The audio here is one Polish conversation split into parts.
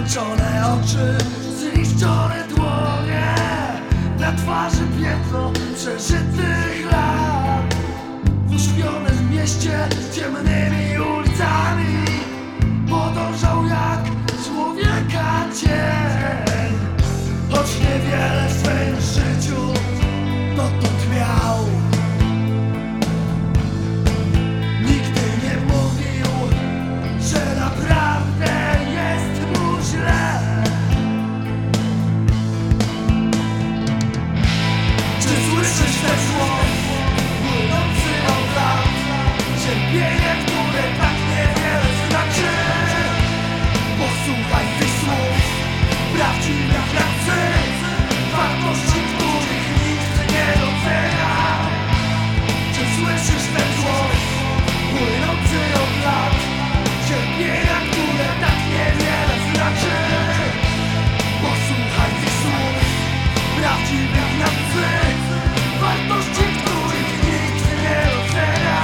Zmęczone oczy, zniszczone dłonie Na twarzy piętno przeżytych lat. Wyszpione w mieście ciemnymi ulicami Podążał jak człowieka cień. Choć niewiele przeciwnych na Wartości, których nikt nie docenia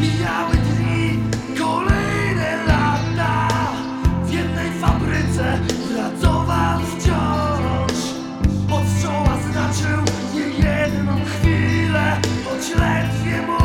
Mijały dni, kolejne lata. W jednej fabryce pracował wciąż. Od czoła znaczył nie jedną chwilę Choć ledwie mógł